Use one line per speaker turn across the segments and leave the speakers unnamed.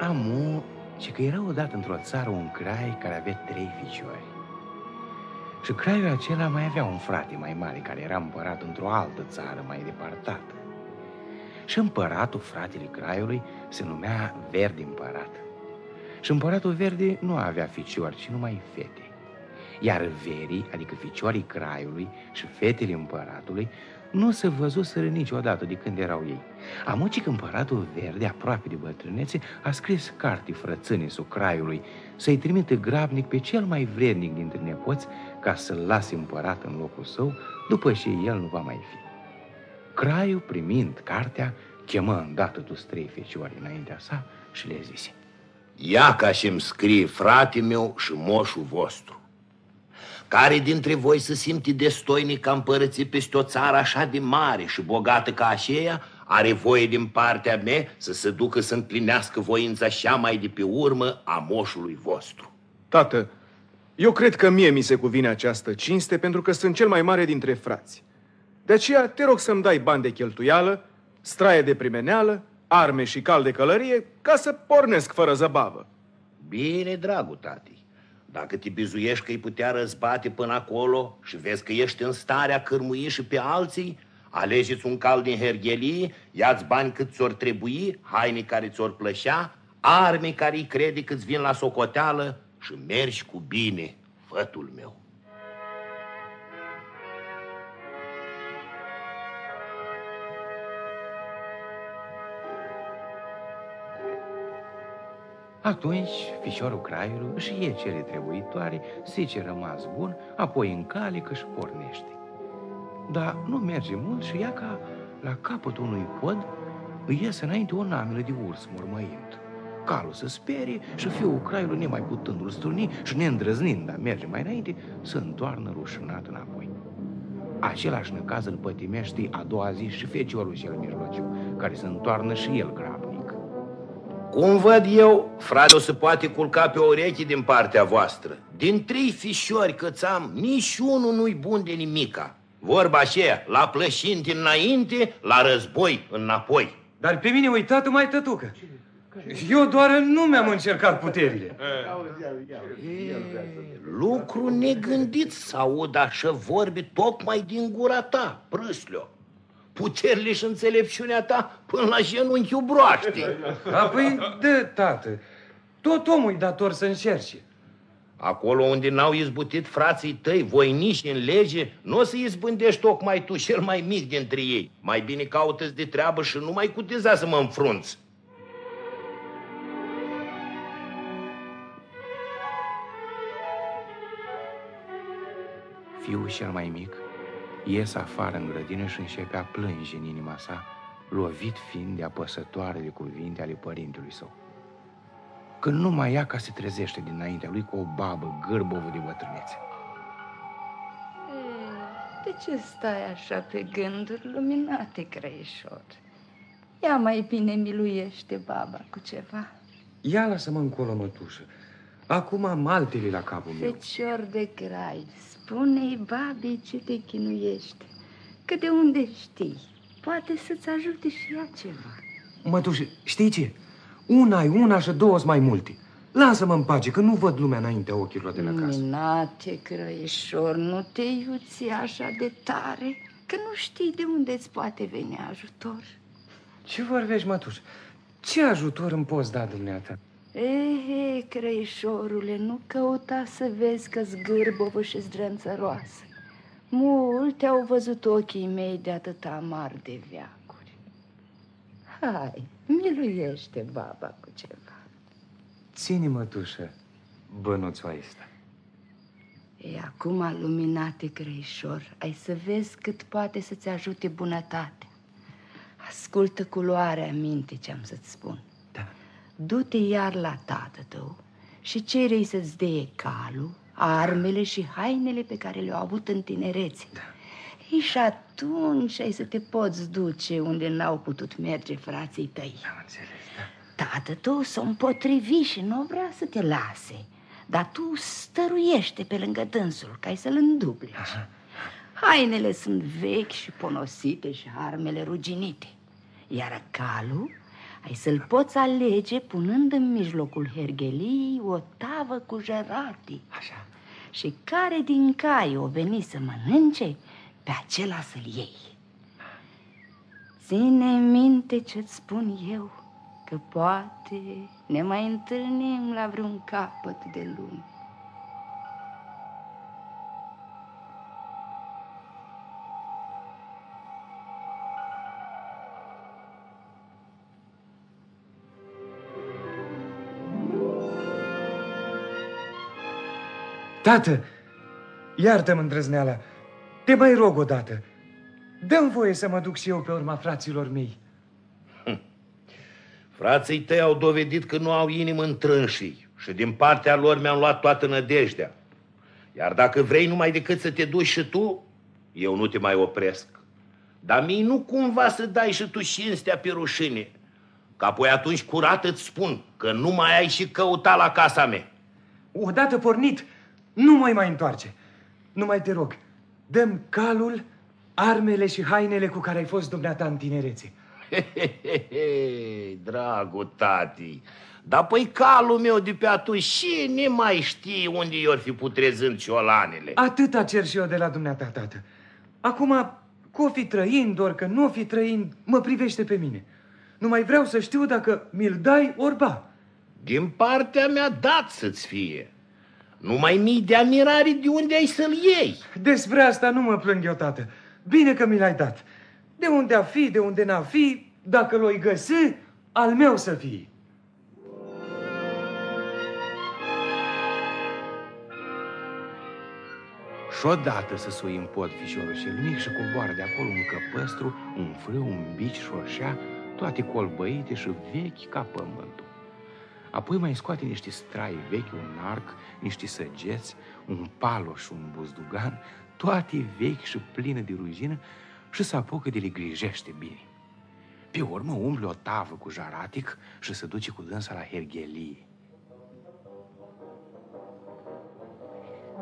Amu, și că era odată într-o țară un crai care avea trei ficiori. Și craiul acela mai avea un frate mai mare care era împărat într-o altă țară mai departată. Și împăratul, fratele craiului, se numea Verde Împărat. Și împăratul Verde nu avea ficiori, ci numai fete. Iar verii, adică ficiorii craiului și fetele împăratului, nu se văzuseră niciodată de când erau ei. Amucic împăratul verde, aproape de bătrânețe, a scris carte frățânii craiului să-i trimite grabnic pe cel mai vrednic dintre nepoți ca să-l lase împărat în locul său după ce el nu va mai fi. Craiul, primind cartea, chemă îndată tu trei fecioare înaintea sa și le zise
Ia ca și-mi scrie frate meu și moșul vostru care dintre voi se simte destoinic ca împărăți peste o țară așa de mare și bogată ca aceea, are voie din partea mea să se ducă să împlinească voința așa mai de pe urmă a moșului vostru.
Tată, eu cred că mie mi se cuvine această cinste pentru că sunt cel mai mare dintre frați. De aceea te rog să-mi dai bani de cheltuială, straie de primeneală, arme și cal de călărie ca să pornesc fără zăbavă.
Bine, dragul tati. Dacă te bizuiești că îi putea răzbate până acolo și vezi că ești în starea cârmui și pe alții, alegeți un cal din herghelie, ia-ți bani cât ți-or trebui, haine care ți-or plășea, arme care îi crede că-ți vin la socoteală și mergi cu bine, fătul meu.
Atunci, fișorul craiului își ie cele trebuitoare, zice rămas bun, apoi încalică și pornește. Dar nu merge mult și ia ca la capătul unui pod îi iese înainte o namelă de urs mormăind. Calul se sperie și fiul craiului, nemai putându-l stârni și neîndrăznind a merge mai înainte, se întoarnă rușinat înapoi. Același năcaz îl pătimește a doua zi și feciorul cel mijlociu, care se întoarnă și el grabnic.
Cum văd eu, frate, o să poate culca pe o ureche din partea voastră. Din trei fișori câți am, nici unul nu-i bun de nimica. Vorba aceea, la plășinti înainte, la război înapoi.
Dar pe mine uitat mai tătucă. Eu doar nu mi-am încercat puterile.
E, lucru negândit să aud așa vorbi tocmai din gura ta, prâslio puterile și înțelepciunea ta până la genunchiul broaște.
Apoi, dă, tată, tot omul e dator să încerce.
Acolo unde n-au izbutit frații tăi, voiniși în lege, nu o să izbândești tocmai tu cel mai mic dintre ei. Mai bine caută de treabă și nu mai cuteza să mă înfrunți.
Fiul cel mai mic ies afară în grădină și începe a plânge în inima sa, lovit fiind de apăsătoare de cuvinte ale părintelui său. Când nu mai ia ca se trezește dinaintea lui cu o babă gârbovă de bătrânețe.
De ce stai așa pe gânduri luminate, creișor? Ia mai bine miluiește baba cu ceva.
Ia lasă-mă încolo, mătușă. Acum am altele la capul meu.
Fecior de grai, Spune-i babei ce te chinuiește, că de unde știi, poate să-ți ajute și ea ceva.
Mătușă, știi ce? Una e una și două mai multe. Lasă-mă în pace, că nu văd lumea înaintea ochilor de la casă.
Minate, crăieșor, nu te iuți așa de tare, că nu știi de unde îți poate veni ajutor.
Ce vorbești, mătuș? Ce ajutor îmi poți da dumneata?
Ehe, creișorule, nu căuta să vezi că zgârbovă și zdrânțăroasă. Multe au văzut ochii mei de atâta amar de veacuri. Hai, miluiește baba cu ceva.
Ține, mătușă, bănuțul ăsta.
E acum, luminate creișor, ai să vezi cât poate să-ți ajute bunătatea. Ascultă culoarea minte ce-am să-ți spun du-te iar la tată tău și cere-i să-ți dea calul, armele și hainele pe care le-au avut în tinerețe. Da. Eiș, și atunci ai să te poți duce unde n-au putut merge frații tăi.
Am înțeles, da.
Tată tău s-o împotrivi și nu vrea să te lase, dar tu stăruiește pe lângă dânsul ca să-l îndupleci. Aha. Hainele sunt vechi și ponosite și armele ruginite, iar calul Ai să-l poți alege punând în mijlocul hergheliei o tavă cu jărati.
Așa.
Și care din cai o veni să mănânce, pe acela să-l iei. Ține minte ce-ți spun eu, că poate ne mai întâlnim la vreun capăt de lume.
Tată, iartă-mă îndrăzneala. Te mai rog odată. Dă-mi voie să mă duc și eu pe urma fraților mei.
Frații tăi au dovedit că nu au inimă întrânșii și din partea lor mi-am luat toată nădejdea. Iar dacă vrei numai decât să te duci și tu, eu nu te mai opresc. Dar mie nu cumva să dai și tu cinstea pe rușine. Că apoi atunci curat îți spun că nu mai ai și căuta la casa mea.
Odată pornit, nu mai mai întoarce. Nu mai te rog, dăm calul, armele și hainele cu care ai fost dumneata în tinerețe.
Hehehe, dragul tati, dar păi calul meu de pe atunci și ne mai știe unde i-or fi putrezând ciolanele.
Atâta cer și eu de la dumneata, tată. Acum, cu o fi trăind, ori că nu o fi trăind, mă privește pe mine. Nu mai vreau să știu dacă mi-l dai orba.
Din partea mea dat să-ți fie. Numai mii de amirare de unde ai să-l iei.
Despre asta nu mă plâng eu, tată. Bine că mi l-ai dat. De unde a fi, de unde n-a fi, dacă l-oi găsi, al meu să fie.
Și șodată să sui în pod fișorul cel mic și coboară de acolo un căpăstru, un frâu, un bici și o șa, toate colbăite și vechi ca pământul. Apoi mai scoate niște strai vechi, un arc, niște săgeți, un paloș și un buzdugan, toate vechi și pline de rugină și se apucă de le grijește bine. Pe urmă umple o tavă cu jaratic și se duce cu dânsa la herghelie.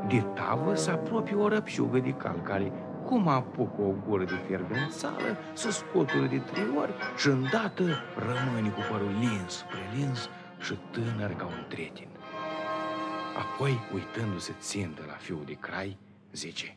De tavă se apropie o răpșugă de cal care, cum apucă o gură de fierbențală, se scotură de trei ori și îndată rămâne cu părul lins, prelins și tânăr ca un tretin. Apoi, uitându-se țintă la fiul de crai, zice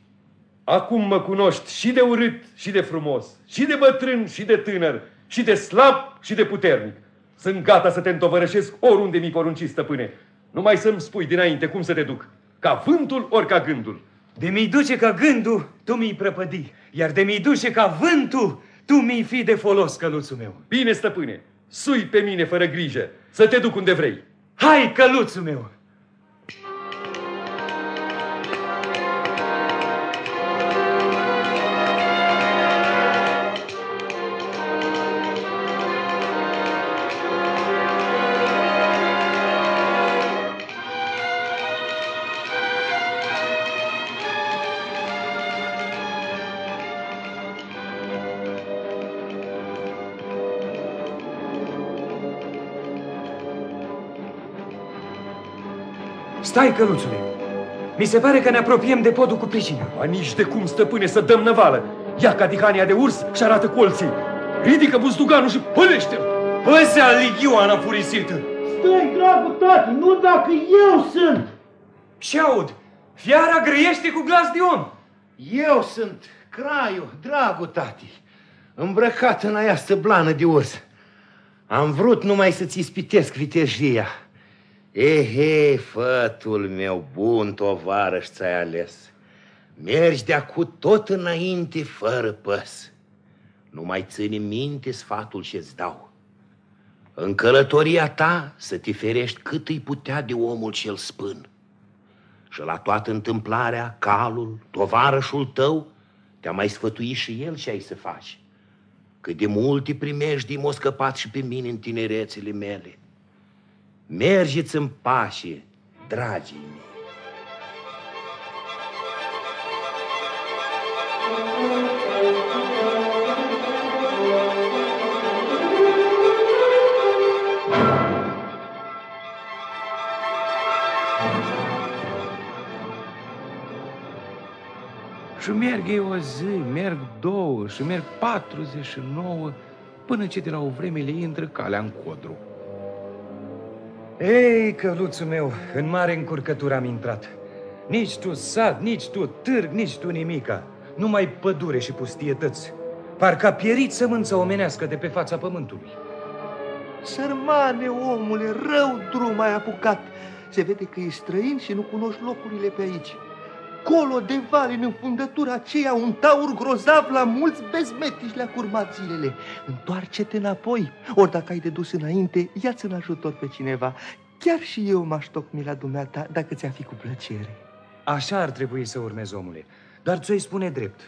Acum mă cunoști și de urât și de frumos, și de bătrân și de tânăr, și de slab și de puternic. Sunt gata să te întovărășesc oriunde mi porunci, stăpâne. Numai să-mi spui dinainte cum să te duc, ca vântul ori ca gândul.
De mi duce ca gândul, tu mi-i prăpădi, iar de mi duce ca vântul, tu mi-i fi de folos, căluțul meu.
Bine, stăpâne, sui pe mine fără grijă, să te duc unde vrei.
Hai, căluțul meu! Stai, căluțule! Mi se pare că ne apropiem de podul cu pricina.
A, nici de cum, stăpâne, să dăm năvală. Ia ca dihania de urs și arată colții. Ridică buzduganul și pălește-l.
Păsea ligioana furisită!
Stai, dragul tati, nu dacă eu sunt.
Și aud, fiara grăiește cu glas de om.
Eu sunt Craiu, dragul tati, îmbrăcat în aia blană de urs. Am vrut numai să-ți ispitesc vitejia. Ehe, fătul meu bun, tovarăș ți-ai ales. Mergi de acu tot înainte, fără păs. Nu mai ține minte sfatul ce-ți dau. În călătoria ta să te ferești cât îi putea de omul cel spân. Și la toată întâmplarea, calul, tovarășul tău, te-a mai sfătuit și el ce ai să faci. Cât de multe primești m-au scăpat și pe mine în tinerețele mele. Mergeți în pace, dragii mei.
Și merg ei o zi, merg două și merg 49 până ce de la o vreme le intră calea în codru.
Ei, căluțul meu, în mare încurcătură am intrat. Nici tu sat, nici tu târg, nici tu nimica. Numai pădure și pustietăți. Parcă a pierit sămânța omenească de pe fața pământului.
Sărmane, omule, rău drum ai apucat. Se vede că ești străin și nu cunoști locurile pe aici. Colo de vale, în fundătura aceea, un taur grozav la mulți bezmetici le-a curmat zilele. Întoarce-te înapoi, ori dacă ai de dus înainte, ia-ți în ajutor pe cineva. Chiar și eu m-aș tocmi la dumneata, dacă ți-a fi cu plăcere.
Așa ar trebui să urmezi, omule. Dar ți-o spune drept.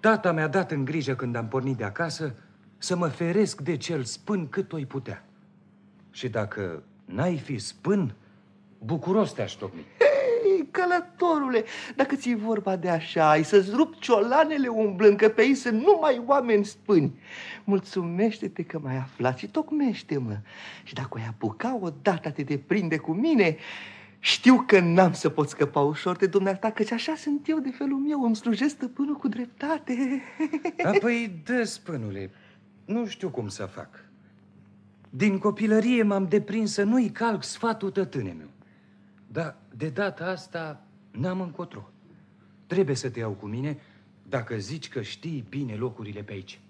Tata mi-a dat în grijă când am pornit de acasă să mă feresc de cel spân cât o putea. Și dacă n-ai fi spân, bucuros te-aș tocmi.
Hei, călătorule, dacă ți-e vorba de așa, ai să-ți rup ciolanele umblând, că pe ei sunt numai oameni spâni. Mulțumește-te că m-ai aflat și tocmește-mă. Și dacă o ai apuca odată te deprinde cu mine, știu că n-am să pot scăpa ușor de dumneata, căci așa sunt eu de felul meu, îmi slujesc stăpânul cu dreptate.
Apoi, dă, spânule, nu știu cum să fac. Din copilărie m-am deprins să nu-i calc sfatul tătâne meu. Dar de data asta n-am încotro. Trebuie să te iau cu mine dacă zici că știi bine locurile pe aici.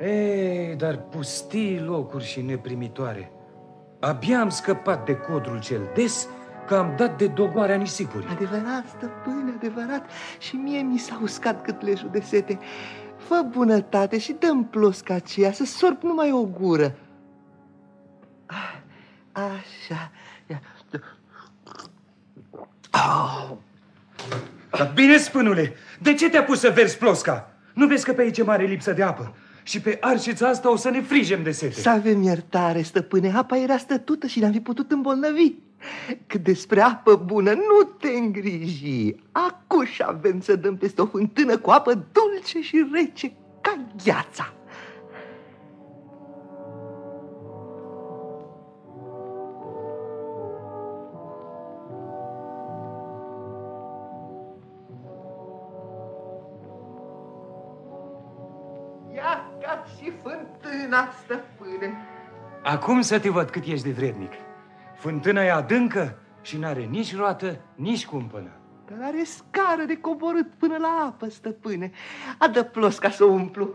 Ei, dar pustii locuri și neprimitoare. Abia am scăpat de codrul cel des, că am dat de dogoarea nisipuri.
Adevărat, stăpâne, adevărat. Și mie mi s-a uscat cât lejul de sete. Fă bunătate și dă-mi plosca aceea să sorb numai o gură. Ah, Așa. Ia.
Oh. Dar bine, spânule, de ce te-a pus să verzi plosca? Nu vezi că pe aici e mare lipsă de apă? Și pe arșița asta o să ne frigem de sete.
Să avem iertare, stăpâne, apa era stătută și ne-am fi putut îmbolnăvi. Cât despre apă bună, nu te îngriji. Acuși avem să dăm peste o fântână cu apă dulce și rece ca gheața. Ia ca și fântâna, stăpâne.
Acum să te văd cât ești de vrednic. Fântâna e adâncă și n-are nici roată, nici cumpănă.
Dar are scară de coborât până la apă, stăpâne. Adă plos ca să o umplu.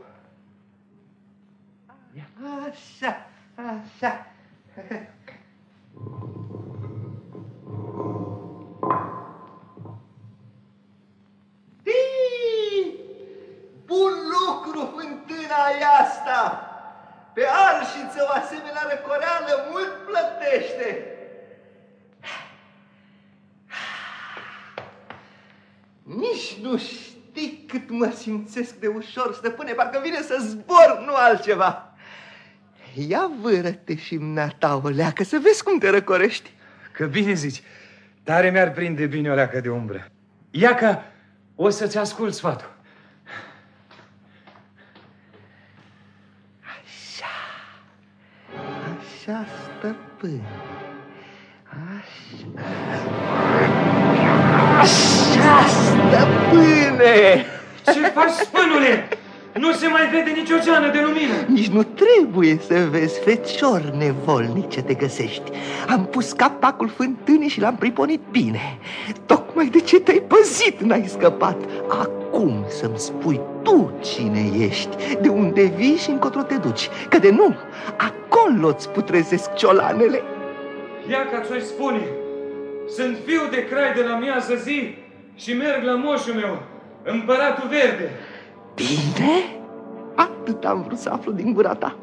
Așa, așa. Simțesc de ușor, stăpâne, parcă vine să zbor, nu altceva. Ia vâră-te și mnata o leacă, să vezi cum te răcorești.
Că bine zici, tare mi-ar prinde bine o leacă de umbră. Ia ca o să-ți ascult sfatul.
Așa, așa, stăpâne, așa. Așa, stăpâne!
Ce faci, spânule? Nu se mai vede nicio geană de lumină.
Nici nu trebuie să vezi, fecior nevolnic ce te găsești. Am pus capacul fântânii și l-am priponit bine. Tocmai de ce te-ai păzit n-ai scăpat. Acum să-mi spui tu cine ești, de unde vii și încotro te duci. Că de nu, acolo-ți putrezesc ciolanele.
Ia ca ți-o spune. Sunt fiu de crai de la miază zi și merg la moșul meu, împăratul verde.
Bine? Atât am vrut să aflu din gura ta.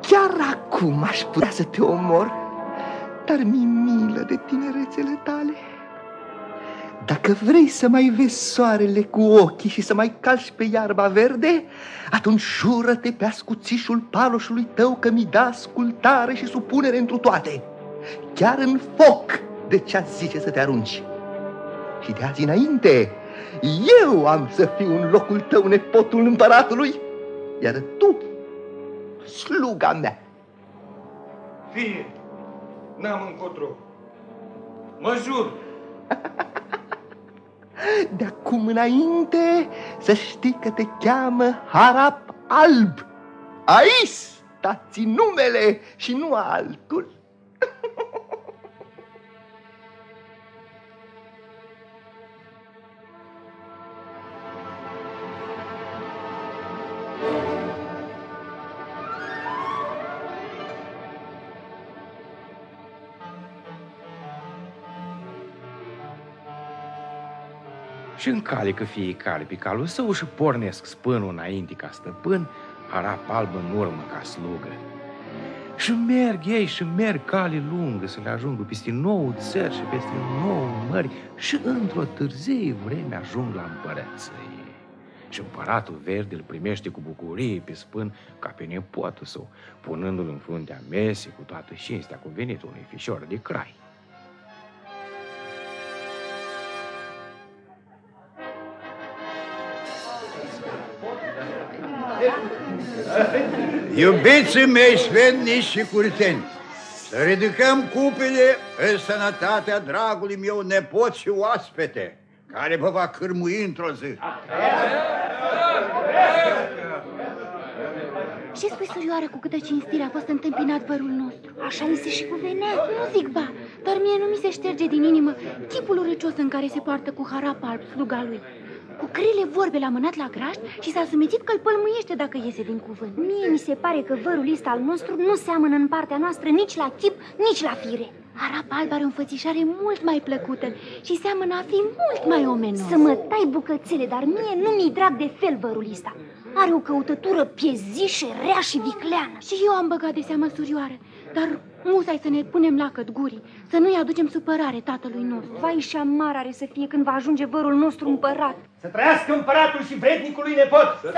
Chiar acum aș putea să te omor, dar mi milă de tinerețele tale. Dacă vrei să mai vezi soarele cu ochii și să mai calci pe iarba verde, atunci jură-te pe ascuțișul paloșului tău că mi da ascultare și supunere întru toate. Chiar în foc de ce zice să te arunci. Și de azi înainte, eu am să fiu în locul tău nepotul împăratului, iar tu sluga mea.
Fie, n-am încotro. Mă jur.
De acum înainte să știi că te cheamă Harap Alb. Aici stați numele și nu altul.
Și încalecă fiecare pe calul său și pornesc spânul înainte ca stăpân, harap alb în urmă ca slugă. Și merg ei și merg cale lungă să le ajungă peste nouă țări și peste nouă mări și într-o târzie vreme ajung la împărăție. Și împăratul verde îl primește cu bucurie pe spân ca pe nepotul său, punându-l în fruntea mesei cu toată cinstea cuvenită unui fișor de crai.
Iubiții mei sfetnici și curteni, să ridicăm cupele în sănătatea dragului meu nepot și oaspete, care vă va cârmui într-o zi.
Ce spui, surioară, cu câtă cinstire a fost întâmpinat părul nostru? Așa mi se și cuvenea. Nu zic ba, dar mie nu mi se șterge din inimă chipul urăcios în care se poartă cu harap alb sluga lui. Cu crile vorbe l-a mânat la graș și s-a sumețit că îl pălmuiește dacă iese din cuvânt.
Mie mi se pare că vărul ăsta al nostru nu seamănă în partea noastră nici la chip, nici la fire.
Arap alb are o înfățișare mult mai plăcută și seamănă a fi mult mai omenos.
Să mă tai bucățele, dar mie nu mi-i drag de fel vărul ăsta. Are o căutătură piezișă, rea și vicleană.
Și eu am băgat de seamă surioară, dar musai să ne punem lacăt gurii, să nu-i aducem supărare tatălui nostru.
Vai și amar are să fie când va ajunge vărul nostru împărat.
Să trăiască împăratul și vrednicului nepot! Să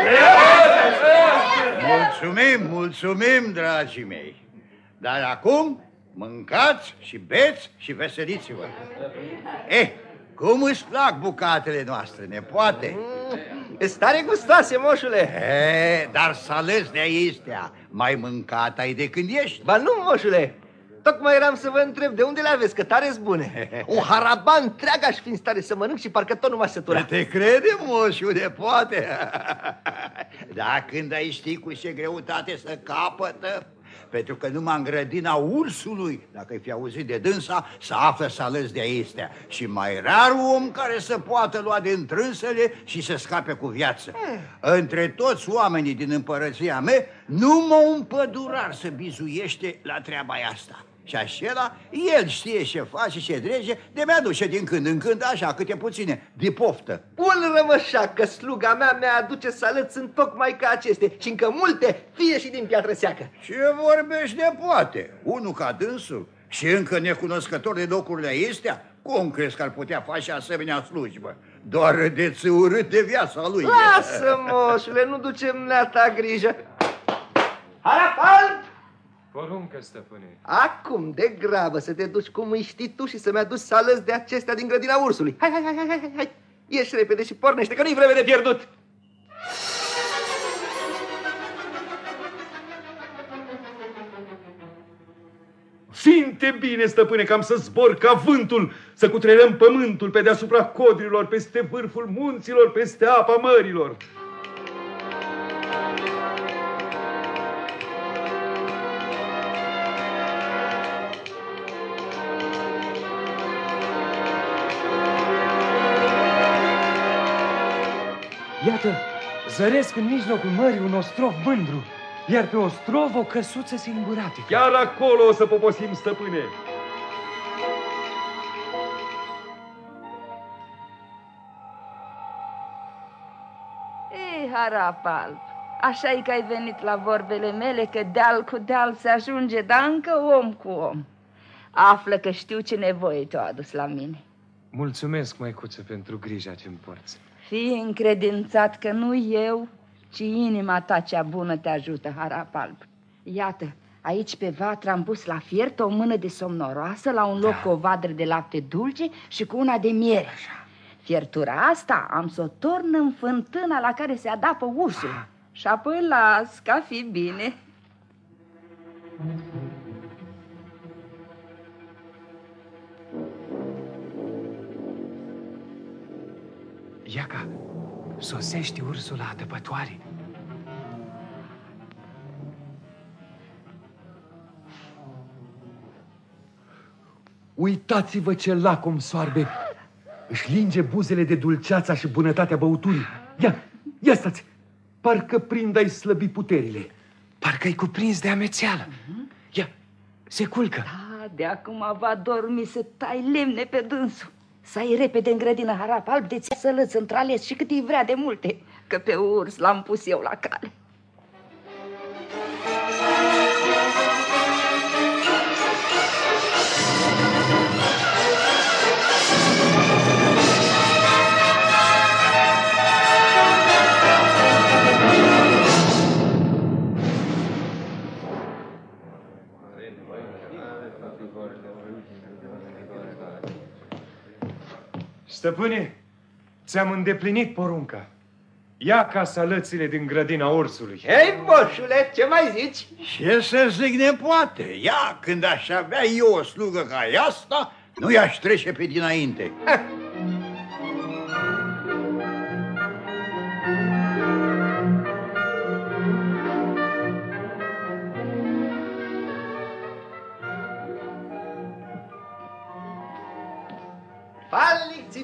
Mulțumim, mulțumim, dragii mei. Dar acum mâncați și beți și veseliți-vă. Eh, cum îți plac bucatele noastre, nepoate?
Mm, stare gustoase, moșule.
E, dar să ales de aistea. Mai mâncat ai de când ești?
Ba nu, moșule. Tocmai eram să vă întreb de unde le aveți, că tare bune. Un haraban întreagă aș fi în stare să mănânc și parcă tot nu m-aș sătura.
Te crede, moșule, poate. Da, când ai ști cu ce greutate să capătă, pentru că numai în grădina ursului, dacă ai fi auzit de dânsa, să află să ales de aistea. Și mai rar om care să poată lua din trânsele și să scape cu viață. Eh. Între toți oamenii din împărăția mea, numai un pădurar să bizuiește la treaba asta. Și așa, el știe ce face, ce drege, de mi-aduce din când în când așa, câte puține, de poftă.
Un rămășac că sluga mea mi-aduce salăți în tocmai ca aceste și încă multe, fie și din piatră seacă.
Ce vorbești de poate? Unul ca dânsul și încă necunoscător de locurile astea? Cum crezi că ar putea face asemenea slujbă? Doar de țurât de viața lui.
Lasă, moșule, nu ducem neata grijă. Harapal!
Poruncă, stăpâne.
Acum, de grabă, să te duci cum îi știi tu și să-mi aduci salăți de acestea din grădina ursului. Hai, hai, hai, hai, hai, hai. Ieși repede și pornește, că nu-i vreme de pierdut.
Simte bine, stăpâne, că am să zbor ca vântul, să cutrerăm pământul pe deasupra codrilor, peste vârful munților, peste apa mărilor.
Iată, zăresc în mijlocul mării un ostrov mândru, iar pe ostrov o căsuță singurată.
Chiar acolo o să poposim, stăpâne.
Ei, harap alb, așa e că ai venit la vorbele mele că deal cu deal se ajunge, dar încă om cu om. Află că știu ce nevoie te-o adus la mine.
Mulțumesc, măicuță, pentru grija ce-mi porți.
Fii încredințat că nu eu, ci inima ta cea bună te ajută, harap alb. Iată, aici pe vatră am pus la fiert o mână de somnoroasă, la un loc da. cu o vadră de lapte dulce și cu una de miere. Așa. Fiertura asta am să o torn în fântâna la care se adapă ursul. Ah. Și apoi las ca fi bine.
Iaca, sosește ursul la atăpătoare.
Uitați-vă ce lacom soarbe! Își linge buzele de dulceața și bunătatea băuturii. Ia, ia stați! Parcă prind ai slăbi puterile.
Parcă-i cuprins de amețeală. Ia, se culcă.
Da, de acum va dormi să tai lemne pe dânsul. Să ai repede în grădină harap alb de ți sălăți între și cât îi vrea de multe, că pe urs l-am pus eu la cale.
Stăpâne, ți-am îndeplinit porunca. Ia ca salățile din grădina ursului.
Hei, moșule, ce mai zici?
Ce să zic nepoate? Ia, când aș avea eu o slugă ca asta, nu i-aș trece pe dinainte.
Falnic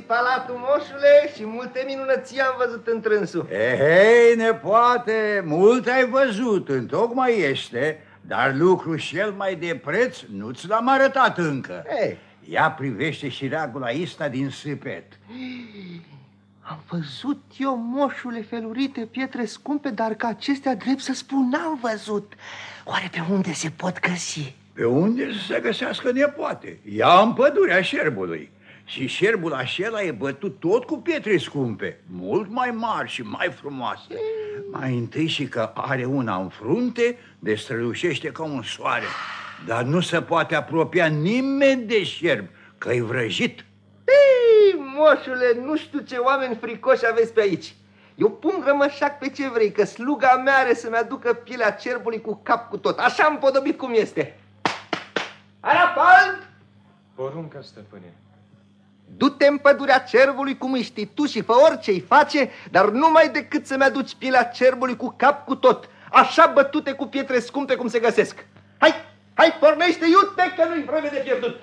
palatul, moșule, și multe minunății am văzut în trânsul.
Hei, nepoate, mult ai văzut, întocmai este, dar lucru cel mai de preț nu ți l-am arătat încă.
Ei.
Ia privește și ragul ăsta din sâpet.
Am văzut eu, moșule, felurite pietre scumpe, dar ca acestea, drept să spun, n-am văzut. Oare pe unde se pot găsi?
Pe unde să se găsească nepoate? Ia în pădurea șerbului. Și șerbul acela e bătut tot cu pietre scumpe, mult mai mari și mai frumoase. Mai întâi și că are una în frunte, de strălușește ca un soare. Dar nu se poate apropia nimeni de șerb, că e vrăjit.
Ei, moșule, nu știu ce oameni fricoși aveți pe aici. Eu pun grămășac pe ce vrei, că sluga mea are să-mi aducă pielea cerbului cu cap cu tot. Așa am podobit cum este. Arapal!
Porunca, stăpâne.
Du-te în pădurea cerbului cum îi știi tu și fă orice-i face, dar numai decât să-mi aduci pielea cerbului cu cap cu tot, așa bătute cu pietre scumpe cum se găsesc. Hai, hai, pornește, iute, că nu-i vreme de pierdut.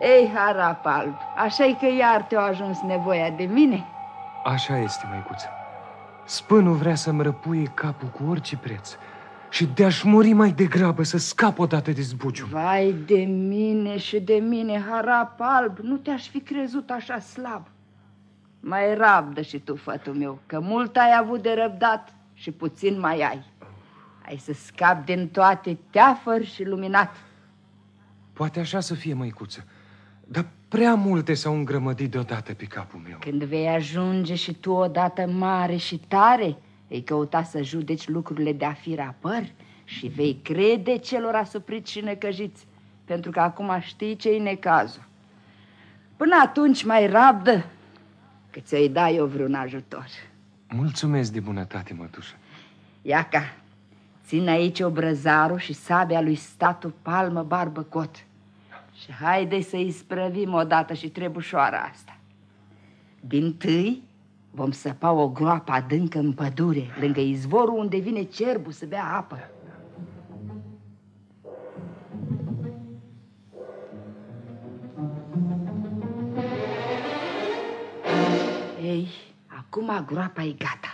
Ei, harap alb, așa-i că iar te-a ajuns nevoia de mine?
Așa este, măicuță. Spânul vrea să-mi răpuie capul cu orice preț și de-aș muri mai degrabă să scap odată de zbuciu.
Vai de mine și de mine, harap alb, nu te-aș fi crezut așa slab. Mai rabdă și tu, fătul meu, că mult ai avut de răbdat și puțin mai ai. Ai să scapi din toate teafări și luminat.
Poate așa să fie, măicuță, dar prea multe s-au îngrămădit deodată pe capul meu.
Când vei ajunge și tu odată mare și tare, vei căuta să judeci lucrurile de a fi rapăr și vei crede celor asupriți și necăjiți, pentru că acum știi ce-i necazul. Până atunci mai rabdă, că ți-o-i da eu vreun ajutor.
Mulțumesc de bunătate, mătușă.
Iaca, țin aici obrăzarul și sabia lui statul palmă barbă cot. Și haide să i sprăvim odată și trebușoara asta. Din tâi vom săpa o groapă adâncă în pădure, lângă izvorul unde vine cerbul să bea apă. Ei, acum groapa e gata.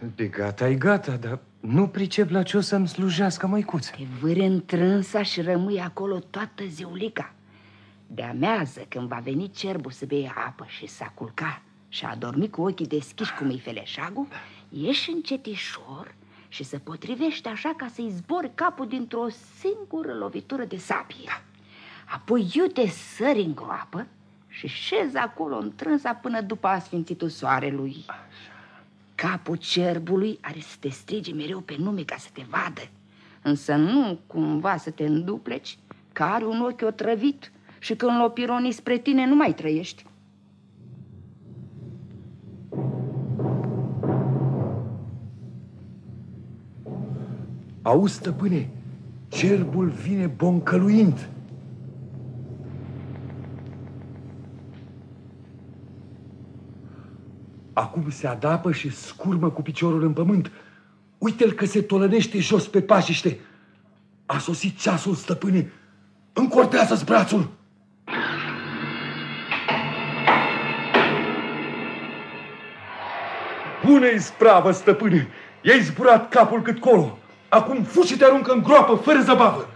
De gata e gata, dar nu pricep la ce o să-mi slujească măicuță.
Te vâri întrânsa și rămâi acolo toată ziulica. De amează, când va veni cerbul să bea apă și s-a culca și a dormit cu ochii deschiși cum îi feleșagul, ieși încetișor și se potrivește așa ca să-i zbori capul dintr-o singură lovitură de sabie. Apoi iute sări în groapă și șezi acolo întrânsa până după asfințitul soarelui. Capul cerbului are să te strige mereu pe nume ca să te vadă, însă nu cumva să te îndupleci, că are un ochi otrăvit și când l-o pironi spre tine nu mai trăiești.
Auzi, stăpâne, cerbul vine boncăluind. Acum se adapă și scurmă cu piciorul în pământ. Uite-l că se tolănește jos pe pașiște. A sosit ceasul, stăpâne. Încordează-ți brațul! Bună-i spravă, stăpâne! I-ai zburat capul cât colo. Acum fugi și te aruncă în groapă, fără zăbavă.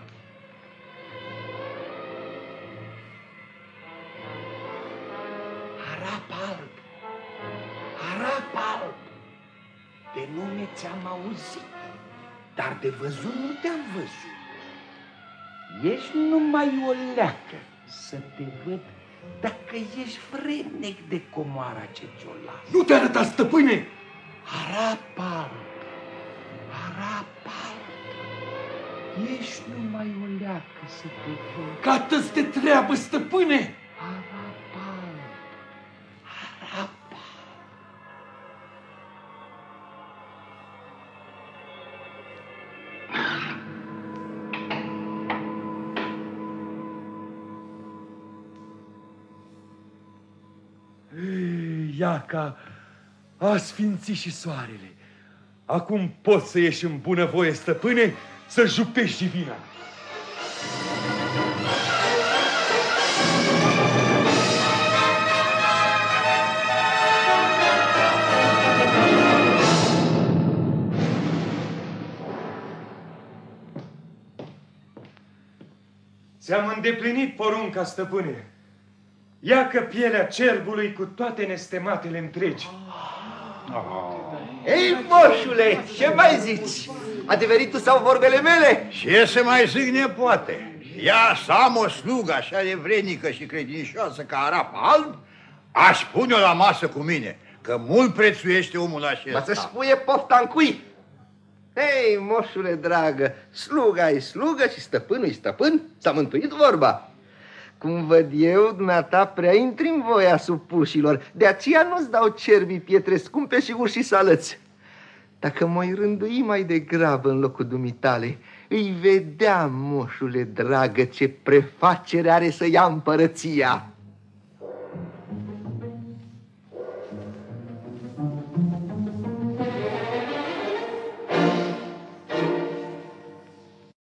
Văzut nu te-am văzut. Ești numai o leacă să te văd dacă ești vrednic de comoara ce ți-o las.
Nu te arăta, stăpâne!
Arap alb! Arap alb! Ești numai o leacă să te văd.
Gata-ți de treabă, stăpâne!
Arap
Ei, Iaca, a sfințit și soarele. Acum poți să ieși în bunăvoie, stăpâne, să jupești vina. Ți-am îndeplinit porunca, stăpâne. Ia că pielea cerbului cu toate nestematele întregi.
Ei, moșule, ce mai zici? Adeveritul sau vorbele mele?
Ce să mai zic nepoate? Ia să am o slugă așa de vrednică și credincioasă ca arap alb, aș pune-o la masă cu mine, că mult prețuiește omul acesta.
Ba să-și puie pofta în cui? Ei, moșule dragă, sluga e slugă și stăpânul e stăpân, s-a mântuit vorba. Cum văd eu, dumneata prea intri în voia supușilor, de aceea nu-ți dau cerbii pietre scumpe și uși salăți. Dacă mă rândui mai degrabă în locul dumitale, îi vedea, moșule dragă, ce prefacere are să ia împărăția.